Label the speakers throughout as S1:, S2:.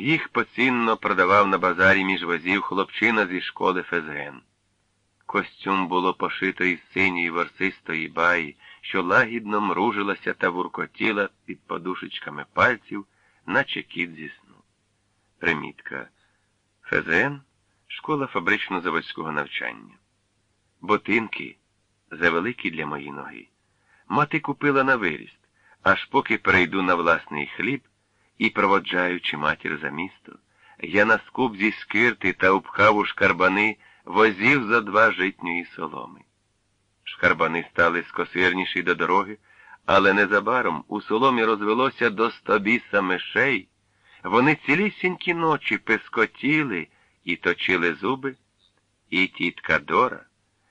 S1: Їх поцінно продавав на базарі між возів хлопчина зі школи Фезген. Костюм було пошито із синьої ворсистої баї, що лагідно мружилася та вуркотіла під подушечками пальців, наче кіт зі сну. Примітка. ФЗН школа фабрично-заводського навчання. Ботинки завеликі для мої ноги. Мати купила на виріст, аж поки перейду на власний хліб і, проводжаючи матір за місто, я на скуп зі скирти та обхав у шкарбани возів за два житньої соломи. Шкарбани стали скосирніші до дороги, але незабаром у соломі розвелося до стобіса мишей. Вони цілісінькі ночі пескотіли і точили зуби, і тітка Дора,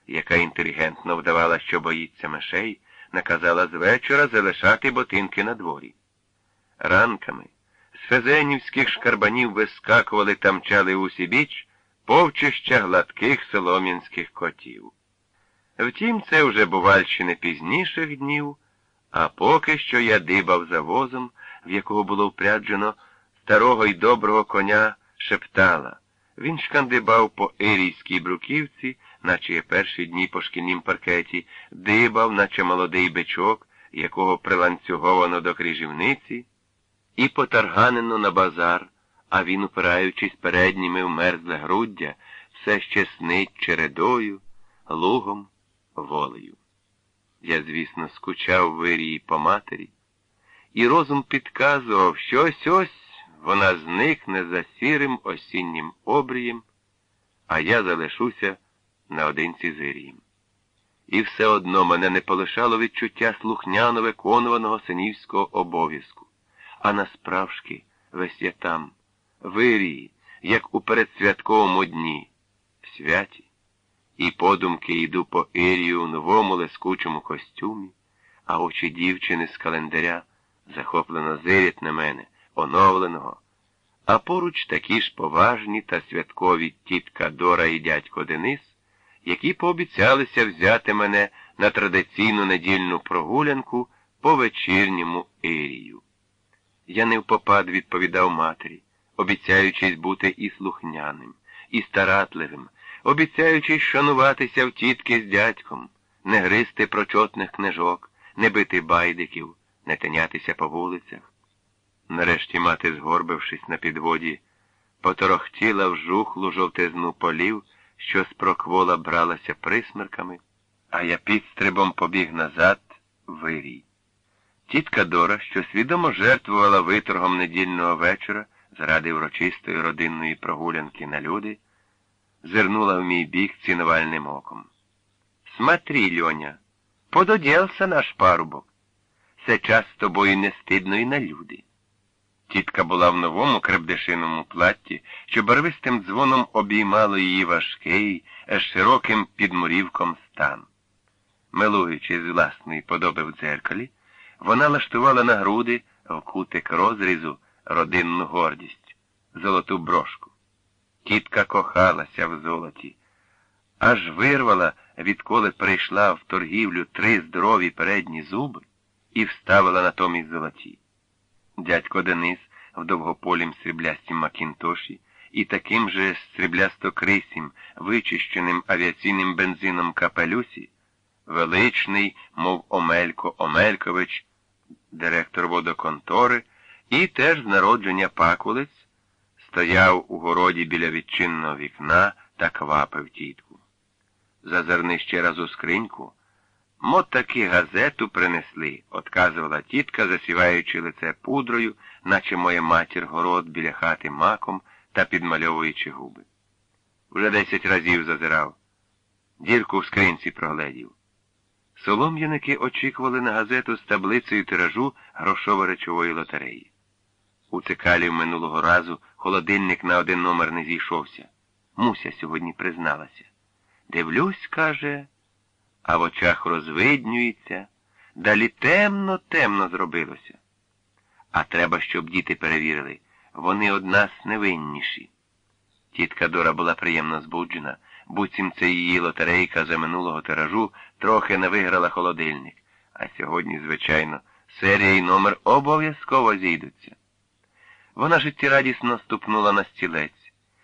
S1: яка інтелігентно вдавала, що боїться мишей, наказала з вечора залишати ботинки на дворі. Ранками з фезенівських шкарбанів вискакували та мчали усі біч повчища гладких солом'янських котів. Втім, це вже бувальщини пізніших днів, а поки що я дибав за возом, в якого було впряджено старого й доброго коня шептала. Він шкандибав по Ерійській бруківці, наче перші дні по шкільнім паркеті, дибав, наче молодий бичок, якого приланцюговано до крижівниці, і потарганено на базар, а він, упираючись передніми в мерзле груддя, все ще снить чередою, лугом, волею. Я, звісно, скучав в Ірії по матері, і розум підказував, що ось ось вона зникне за сірим осіннім обрієм, а я залишуся наодинці з Ірієм. І все одно мене не полишало відчуття слухняно виконуваного синівського обов'язку, а насправжки весь я там, в Ірії, як у передсвятковому дні, в святі, і подумки йду по Ірію у новому лескучому костюмі, а очі дівчини з календаря захоплено зирять на мене оновленого, а поруч такі ж поважні та святкові тітка Дора і дядько Денис, які пообіцялися взяти мене на традиційну недільну прогулянку по вечірньому Ірію. Я не впопад відповідав матері, обіцяючись бути і слухняним, і старатливим, обіцяючись шануватися в тітки з дядьком, не гризти прочотних книжок, не бити байдиків, не тинятися по вулицях. Нарешті мати, згорбившись на підводі, поторохтіла в жухлу жовтизну полів, що з проквола бралася присмерками, а я підстрибом побіг назад вирій. Тітка Дора, що свідомо жертвувала виторгом недільного вечора заради урочистої родинної прогулянки на люди, зирнула в мій бік цінувальним оком. Смотри, Льоня, пододілся наш парубок. Це час з тобою не стидно і на люди. Тітка була в новому крепдешиному платті, що барвистим дзвоном обіймало її важкий, з широким підмурівком стан. Милуючи з власної подоби в дзеркалі, вона лаштувала на груди в кутик розрізу родинну гордість, золоту брошку. Тітка кохалася в золоті, аж вирвала, відколи прийшла в торгівлю три здорові передні зуби і вставила натомість золоті. Дядько Денис в довгополім сріблястім макінтоші і таким же сріблястокрисім, вичищеним авіаційним бензином капелюсі, величний, мов Омелько Омелькович, директор водоконтори, і теж з народження пакулець, стояв у городі біля відчинного вікна та квапив тітку. Зазирни ще раз у скриньку. Мо таки газету принесли, отказувала тітка, засіваючи лице пудрою, наче моя матір город біля хати маком та підмальовуючи губи. Уже десять разів зазирав. Дірку в скринці прогледів. Солом'яники очікували на газету з таблицею тиражу грошово-речової лотереї. У цикалів минулого разу холодильник на один номер не зійшовся. Муся сьогодні призналася. Дивлюсь, каже а в очах розвиднюється, далі темно, темно зробилося. А треба, щоб діти перевірили, вони од нас невинніші. Тітка Дора була приємно збуджена, буцім це її лотерейка за минулого тиражу трохи не виграла холодильник, а сьогодні, звичайно, серія і номер обов'язково зійдуться. Вона життєрадісно ступнула на стілець.